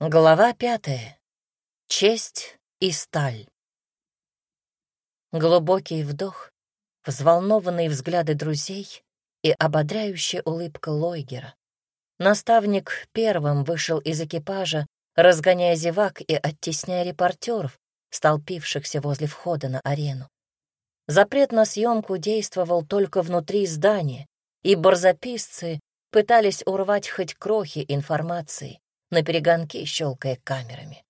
Глава пятая. Честь и сталь. Глубокий вдох, взволнованные взгляды друзей и ободряющая улыбка Лойгера. Наставник первым вышел из экипажа, разгоняя зевак и оттесняя репортеров, столпившихся возле входа на арену. Запрет на съемку действовал только внутри здания, и барзаписцы пытались урвать хоть крохи информации, на перегонки щелкая камерами.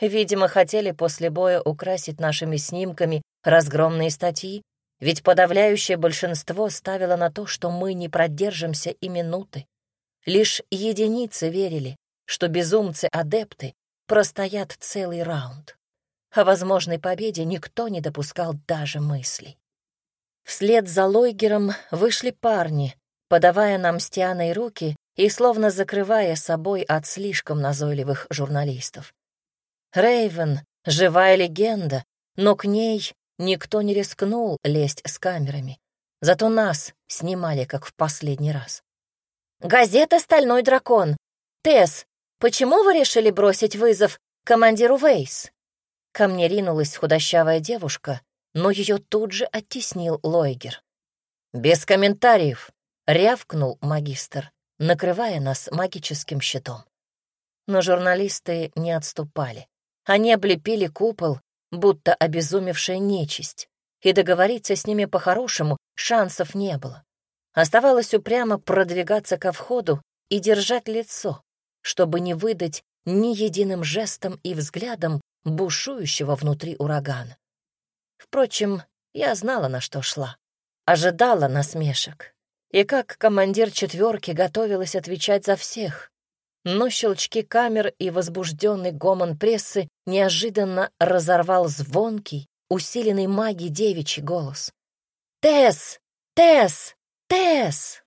Видимо, хотели после боя украсить нашими снимками разгромные статьи, ведь подавляющее большинство ставило на то, что мы не продержимся и минуты. Лишь единицы верили, что безумцы-адепты простоят целый раунд. О возможной победе никто не допускал даже мыслей. Вслед за Лойгером вышли парни, подавая нам с руки и словно закрывая собой от слишком назойливых журналистов. Рейвен — живая легенда, но к ней никто не рискнул лезть с камерами. Зато нас снимали, как в последний раз. «Газета «Стальной дракон». Тесс, почему вы решили бросить вызов командиру Вейс?» Ко мне ринулась худощавая девушка, но ее тут же оттеснил Лойгер. «Без комментариев», — рявкнул магистр накрывая нас магическим щитом. Но журналисты не отступали. Они облепили купол, будто обезумевшая нечисть, и договориться с ними по-хорошему шансов не было. Оставалось упрямо продвигаться ко входу и держать лицо, чтобы не выдать ни единым жестом и взглядом бушующего внутри урагана. Впрочем, я знала, на что шла. Ожидала насмешек, и как командир четверки готовилась отвечать за всех. Но щелчки камер и возбужденный гомон прессы неожиданно разорвал звонкий, усиленный магией девичий голос. «Тесс! Тесс! Тесс!»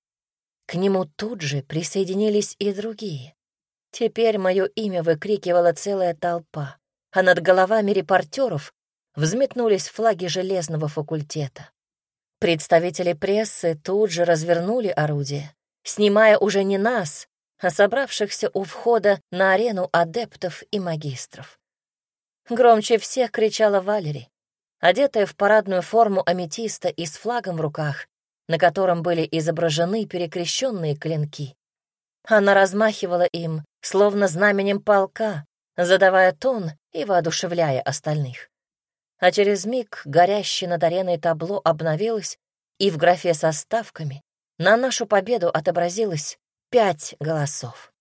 К нему тут же присоединились и другие. Теперь мое имя выкрикивала целая толпа, а над головами репортеров взметнулись флаги железного факультета. Представители прессы тут же развернули орудие, снимая уже не нас, а собравшихся у входа на арену адептов и магистров. Громче всех кричала Валери, одетая в парадную форму аметиста и с флагом в руках, на котором были изображены перекрещенные клинки. Она размахивала им, словно знаменем полка, задавая тон и воодушевляя остальных а через миг горящее над ареной табло обновилось, и в графе со ставками на нашу победу отобразилось пять голосов.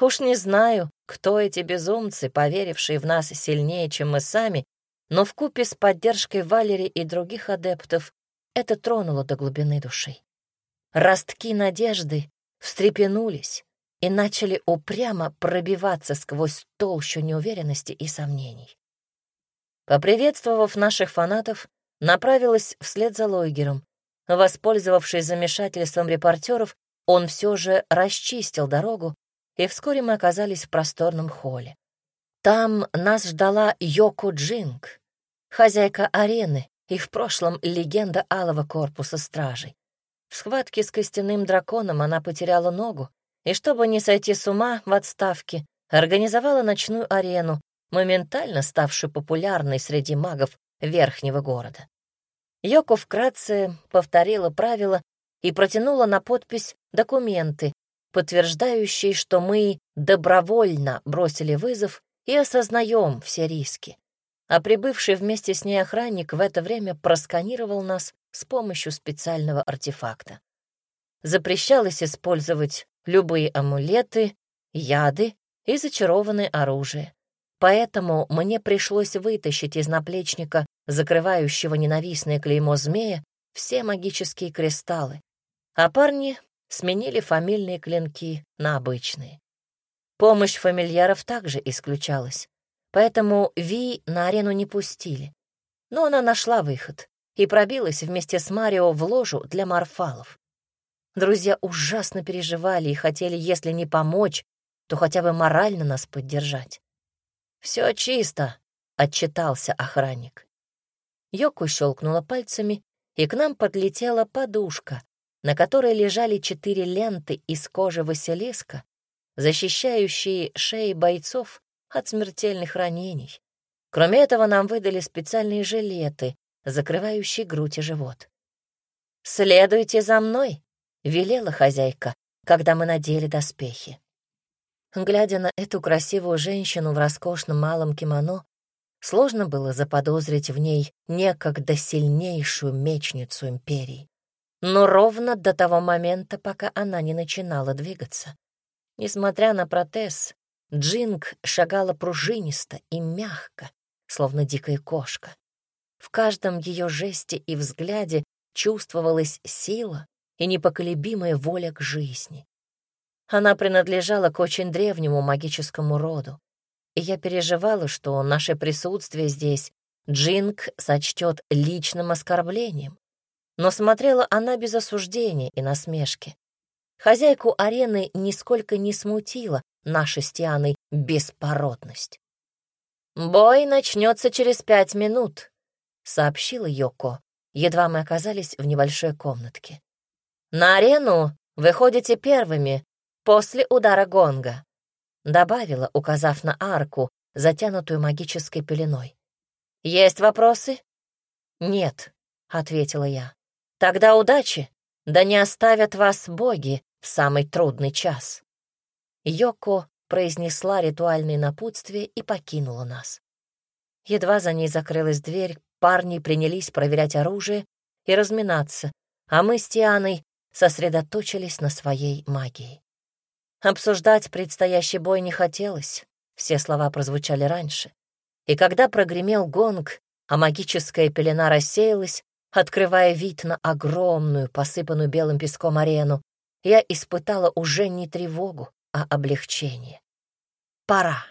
Уж не знаю, кто эти безумцы, поверившие в нас сильнее, чем мы сами, но в купе с поддержкой Валери и других адептов это тронуло до глубины души. Ростки надежды встрепенулись и начали упрямо пробиваться сквозь толщу неуверенности и сомнений. Поприветствовав наших фанатов, направилась вслед за Лойгером. Воспользовавшись замешательством репортеров, он все же расчистил дорогу, и вскоре мы оказались в просторном холле. Там нас ждала Йоко Джинг, хозяйка арены и в прошлом легенда Алого корпуса стражей. В схватке с костяным драконом она потеряла ногу, и чтобы не сойти с ума в отставке, организовала ночную арену, моментально ставшую популярной среди магов верхнего города. Йоко вкратце повторила правила и протянула на подпись документы, подтверждающие, что мы добровольно бросили вызов и осознаем все риски. А прибывший вместе с ней охранник в это время просканировал нас с помощью специального артефакта. Запрещалось использовать любые амулеты, яды и зачарованное оружие. Поэтому мне пришлось вытащить из наплечника, закрывающего ненавистное клеймо змея, все магические кристаллы, а парни сменили фамильные клинки на обычные. Помощь фамильяров также исключалась, поэтому Ви на арену не пустили. Но она нашла выход и пробилась вместе с Марио в ложу для морфалов. Друзья ужасно переживали и хотели, если не помочь, то хотя бы морально нас поддержать. «Все чисто», — отчитался охранник. Йоку щелкнула пальцами, и к нам подлетела подушка, на которой лежали четыре ленты из кожи Василиска, защищающие шеи бойцов от смертельных ранений. Кроме этого, нам выдали специальные жилеты, закрывающие грудь и живот. «Следуйте за мной», — велела хозяйка, когда мы надели доспехи. Глядя на эту красивую женщину в роскошном малом кимоно, сложно было заподозрить в ней некогда сильнейшую мечницу империи. Но ровно до того момента, пока она не начинала двигаться. Несмотря на протез, Джинг шагала пружинисто и мягко, словно дикая кошка. В каждом ее жесте и взгляде чувствовалась сила и непоколебимая воля к жизни. Она принадлежала к очень древнему магическому роду, и я переживала, что наше присутствие здесь Джинг сочтет личным оскорблением. Но смотрела она без осуждения и насмешки. Хозяйку арены нисколько не смутила наша с Тианой беспородность. «Бой начнется через пять минут», — сообщила Йоко, едва мы оказались в небольшой комнатке. «На арену выходите первыми, после удара гонга», — добавила, указав на арку, затянутую магической пеленой. «Есть вопросы?» «Нет», — ответила я. «Тогда удачи, да не оставят вас боги в самый трудный час». Йоко произнесла ритуальные напутствия и покинула нас. Едва за ней закрылась дверь, парни принялись проверять оружие и разминаться, а мы с Тианой сосредоточились на своей магии. Обсуждать предстоящий бой не хотелось, все слова прозвучали раньше. И когда прогремел гонг, а магическая пелена рассеялась, открывая вид на огромную, посыпанную белым песком арену, я испытала уже не тревогу, а облегчение. Пора.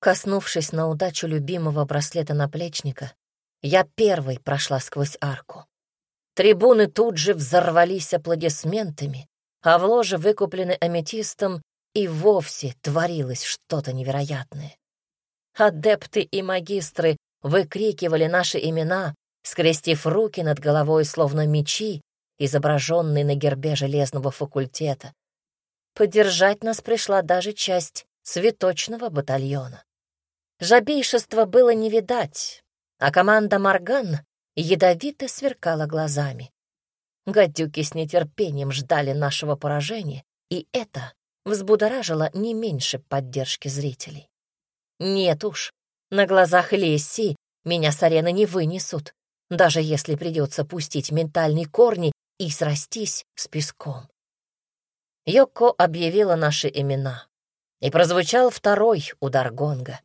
Коснувшись на удачу любимого браслета наплечника, я первой прошла сквозь арку. Трибуны тут же взорвались аплодисментами, а в ложе, выкупленной аметистом, и вовсе творилось что-то невероятное. Адепты и магистры выкрикивали наши имена, скрестив руки над головой, словно мечи, изображенные на гербе железного факультета. Поддержать нас пришла даже часть цветочного батальона. Жабейшества было не видать, а команда Морган ядовито сверкала глазами. Гадюки с нетерпением ждали нашего поражения, и это взбудоражило не меньше поддержки зрителей. Нет уж, на глазах Лесси меня с арены не вынесут, даже если придется пустить ментальные корни и срастись с песком. Йоко объявила наши имена, и прозвучал второй удар гонга.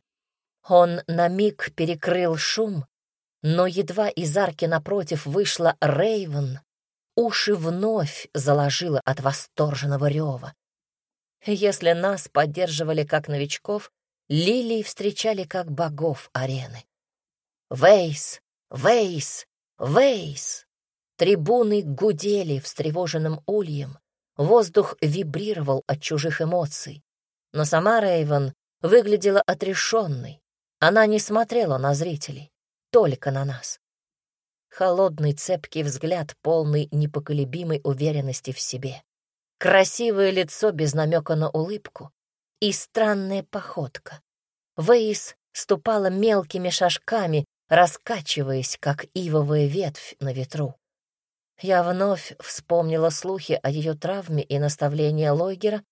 Он на миг перекрыл шум, но едва из арки напротив вышла Рейвен, уши вновь заложило от восторженного рева. Если нас поддерживали как новичков, лилии встречали как богов арены. Вейс, Вейс, Вейс! Трибуны гудели встревоженным ульем, воздух вибрировал от чужих эмоций. Но сама Рейвен выглядела отрешенной. Она не смотрела на зрителей, только на нас. Холодный цепкий взгляд, полный непоколебимой уверенности в себе. Красивое лицо без намека на улыбку и странная походка. Вейс ступала мелкими шажками, раскачиваясь, как ивовая ветвь на ветру. Я вновь вспомнила слухи о ее травме и наставления Лойгера,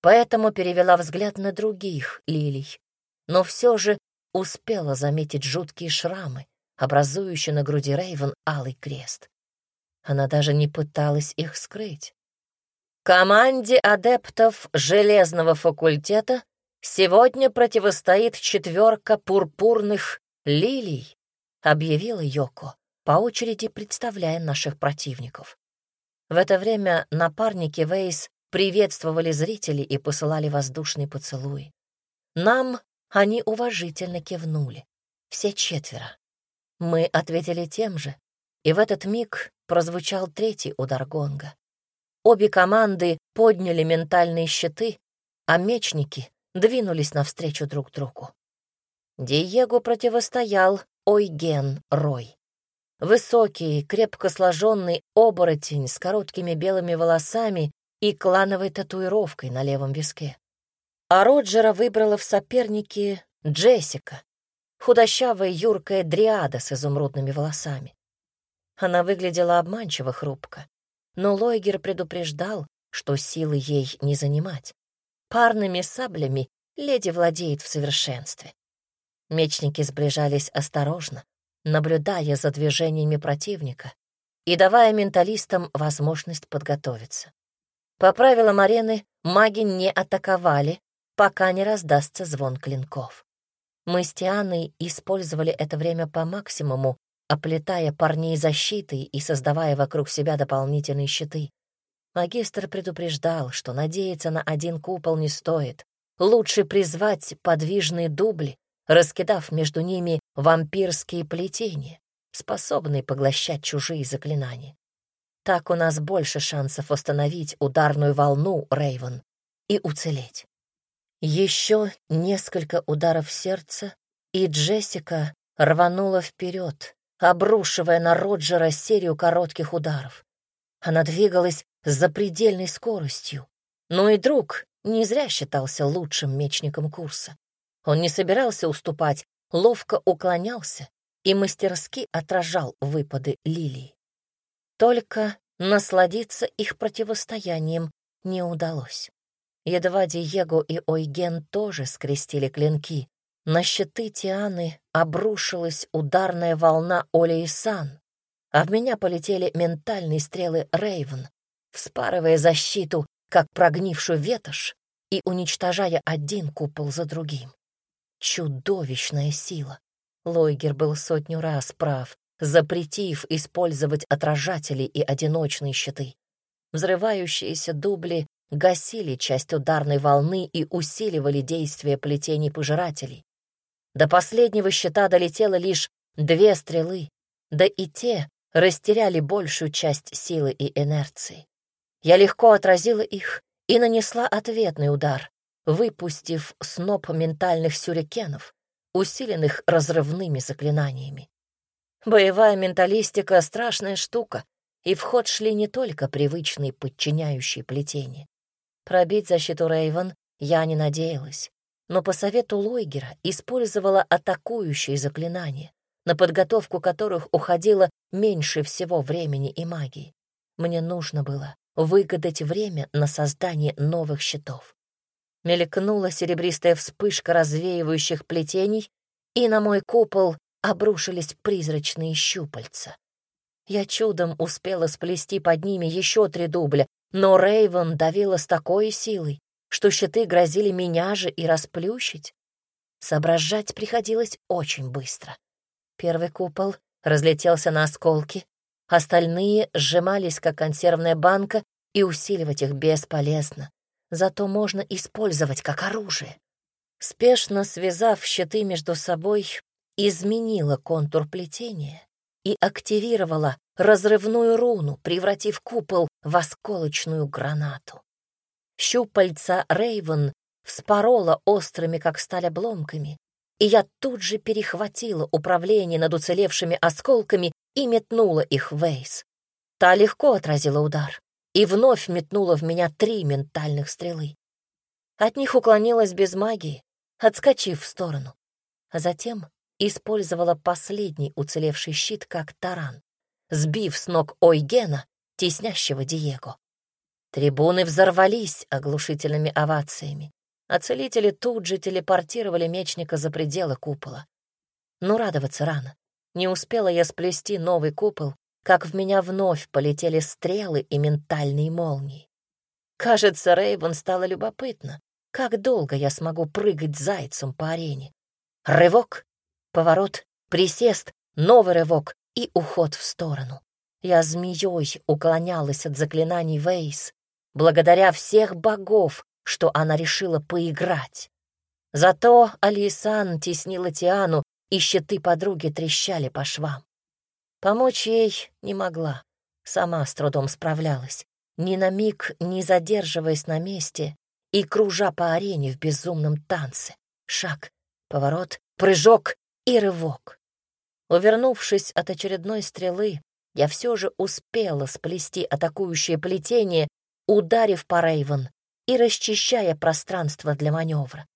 поэтому перевела взгляд на других лилий, но все же успела заметить жуткие шрамы, образующие на груди Рейвен алый крест. Она даже не пыталась их скрыть. Команде адептов Железного факультета сегодня противостоит четверка пурпурных лилий, объявила Йоко, по очереди представляя наших противников. В это время напарники Вейс приветствовали зрителей и посылали воздушный поцелуй. Нам они уважительно кивнули, все четверо. Мы ответили тем же, и в этот миг прозвучал третий удар гонга. Обе команды подняли ментальные щиты, а мечники двинулись навстречу друг другу. Диего противостоял Ойген Рой. Высокий, крепко сложенный оборотень с короткими белыми волосами и клановой татуировкой на левом виске. а Роджера выбрала в соперники Джессика, худощавая юркая дриада с изумрудными волосами. Она выглядела обманчиво хрупко, но Лойгер предупреждал, что силы ей не занимать. Парными саблями леди владеет в совершенстве. Мечники сближались осторожно, наблюдая за движениями противника и давая менталистам возможность подготовиться. По правилам арены маги не атаковали, пока не раздастся звон клинков. Мы с Тианой использовали это время по максимуму, оплетая парней защитой и создавая вокруг себя дополнительные щиты. Магистр предупреждал, что надеяться на один купол не стоит. Лучше призвать подвижные дубли, раскидав между ними вампирские плетения, способные поглощать чужие заклинания. Так у нас больше шансов остановить ударную волну, Рейвен, и уцелеть. Еще несколько ударов сердца, и Джессика рванула вперед, обрушивая на Роджера серию коротких ударов. Она двигалась с запредельной скоростью, но и друг не зря считался лучшим мечником курса. Он не собирался уступать, ловко уклонялся и мастерски отражал выпады лилии. Только насладиться их противостоянием не удалось. Едва Диего и Ойген тоже скрестили клинки. На щиты Тианы обрушилась ударная волна Оли и Сан, а в меня полетели ментальные стрелы Рейвен, вспарывая защиту, как прогнившую ветошь, и уничтожая один купол за другим. Чудовищная сила. Лойгер был сотню раз прав, запретив использовать отражатели и одиночные щиты. Взрывающиеся дубли гасили часть ударной волны и усиливали действие плетений пожирателей. До последнего щита долетело лишь две стрелы, да и те растеряли большую часть силы и инерции. Я легко отразила их и нанесла ответный удар, выпустив сноп ментальных сюрикенов, усиленных разрывными заклинаниями. Боевая менталистика — страшная штука, и в ход шли не только привычные подчиняющие плетения. Пробить защиту Рейвен я не надеялась, но по совету Лойгера использовала атакующие заклинания, на подготовку которых уходило меньше всего времени и магии. Мне нужно было выгадать время на создание новых щитов. Мелькнула серебристая вспышка развеивающих плетений, и на мой купол обрушились призрачные щупальца. Я чудом успела сплести под ними еще три дубля, но Рейвен давила с такой силой, что щиты грозили меня же и расплющить. Соображать приходилось очень быстро. Первый купол разлетелся на осколки, остальные сжимались, как консервная банка, и усиливать их бесполезно. Зато можно использовать как оружие. Спешно связав щиты между собой, изменила контур плетения и активировала разрывную руну, превратив купол в осколочную гранату. Щупальца Рейвен вспорола острыми, как сталь, обломками, и я тут же перехватила управление над уцелевшими осколками и метнула их в Вейс. Та легко отразила удар и вновь метнула в меня три ментальных стрелы. От них уклонилась без магии, отскочив в сторону, а затем использовала последний уцелевший щит как таран, сбив с ног Ойгена, теснящего Диего. Трибуны взорвались оглушительными овациями, а целители тут же телепортировали мечника за пределы купола. Но радоваться рано. Не успела я сплести новый купол, как в меня вновь полетели стрелы и ментальные молнии. Кажется, Рейвен стало любопытно, как долго я смогу прыгать зайцем по арене. Рывок, Поворот, присест, новый рывок и уход в сторону. Я змеей уклонялась от заклинаний Вейс, благодаря всех богов, что она решила поиграть. Зато Алисан теснила Тиану, и щиты подруги трещали по швам. Помочь ей не могла, сама с трудом справлялась, ни на миг не задерживаясь на месте и кружа по арене в безумном танце. Шаг, поворот, прыжок и рывок. Увернувшись от очередной стрелы, я все же успела сплести атакующее плетение, ударив по Рейвен, и расчищая пространство для маневра.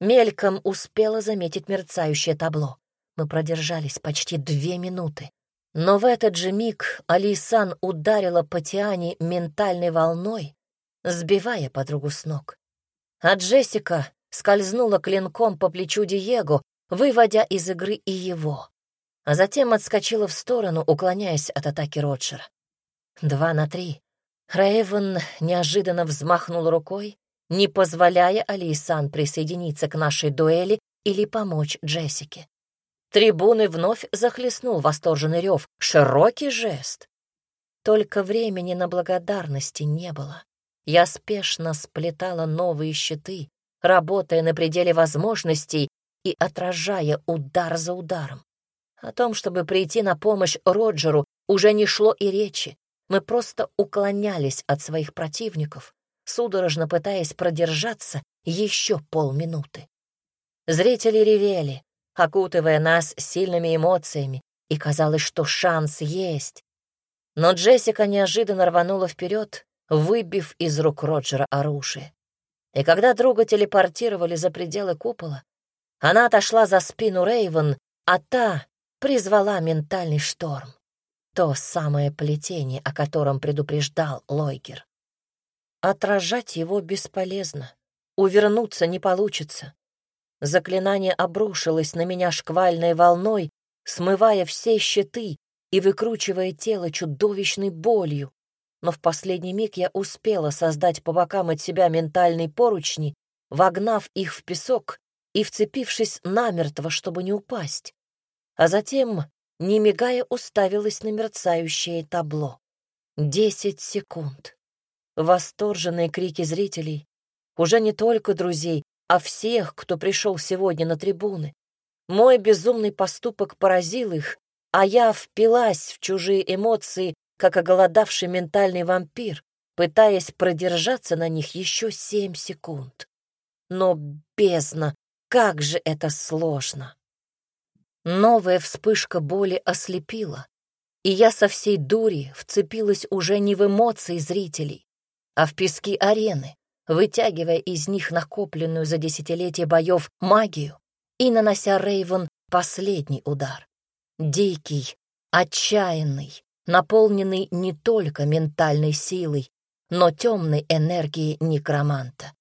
Мельком успела заметить мерцающее табло. Мы продержались почти две минуты. Но в этот же миг Алисан ударила по Тиане ментальной волной, сбивая подругу с ног. А Джессика скользнула клинком по плечу Диего, выводя из игры и его, а затем отскочила в сторону, уклоняясь от атаки Роджера. Два на три. Рейвен неожиданно взмахнул рукой, не позволяя Алисан присоединиться к нашей дуэли или помочь Джессике. Трибуны вновь захлестнул восторженный рев, широкий жест. Только времени на благодарности не было. Я спешно сплетала новые щиты, работая на пределе возможностей и отражая удар за ударом. О том, чтобы прийти на помощь Роджеру, уже не шло и речи. Мы просто уклонялись от своих противников, судорожно пытаясь продержаться еще полминуты. Зрители ревели, окутывая нас сильными эмоциями, и казалось, что шанс есть. Но Джессика неожиданно рванула вперед, выбив из рук Роджера оружие. И когда друга телепортировали за пределы купола, она отошла за спину Рейвен, а та призвала ментальный шторм. То самое плетение, о котором предупреждал Лойгер. Отражать его бесполезно. Увернуться не получится. Заклинание обрушилось на меня шквальной волной, смывая все щиты и выкручивая тело чудовищной болью. Но в последний миг я успела создать по бокам от себя ментальные поручни, вогнав их в песок и вцепившись намертво, чтобы не упасть. А затем не мигая, уставилась на мерцающее табло. Десять секунд. Восторженные крики зрителей. Уже не только друзей, а всех, кто пришел сегодня на трибуны. Мой безумный поступок поразил их, а я впилась в чужие эмоции, как оголодавший ментальный вампир, пытаясь продержаться на них еще семь секунд. Но бездна, как же это сложно! Новая вспышка боли ослепила, и я со всей дури вцепилась уже не в эмоции зрителей, а в пески арены, вытягивая из них накопленную за десятилетия боев магию и нанося Рейвен последний удар. Дикий, отчаянный, наполненный не только ментальной силой, но темной энергией некроманта.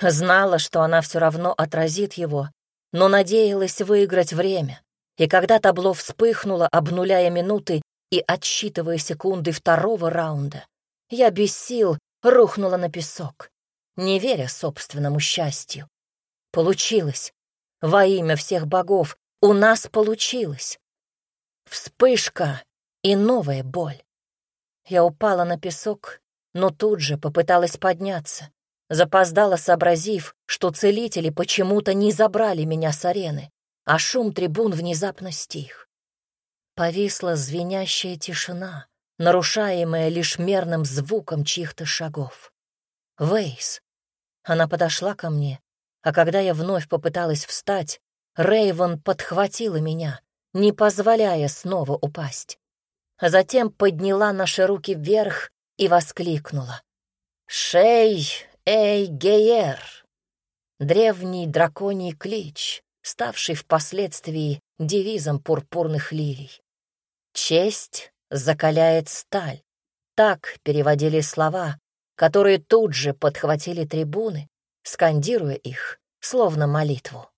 Знала, что она все равно отразит его, но надеялась выиграть время, и когда табло вспыхнуло, обнуляя минуты и отсчитывая секунды второго раунда, я без сил рухнула на песок, не веря собственному счастью. Получилось. Во имя всех богов у нас получилось. Вспышка и новая боль. Я упала на песок, но тут же попыталась подняться. Запоздала, сообразив, что целители почему-то не забрали меня с арены а шум трибун внезапно стих. Повисла звенящая тишина, нарушаемая лишь мерным звуком чьих-то шагов. Вейс. Она подошла ко мне, а когда я вновь попыталась встать, Рейвен подхватила меня, не позволяя снова упасть. А затем подняла наши руки вверх и воскликнула. «Шей Эй Гейер!» Древний драконий клич, ставший впоследствии девизом пурпурных лилий. «Честь закаляет сталь». Так переводили слова, которые тут же подхватили трибуны, скандируя их, словно молитву.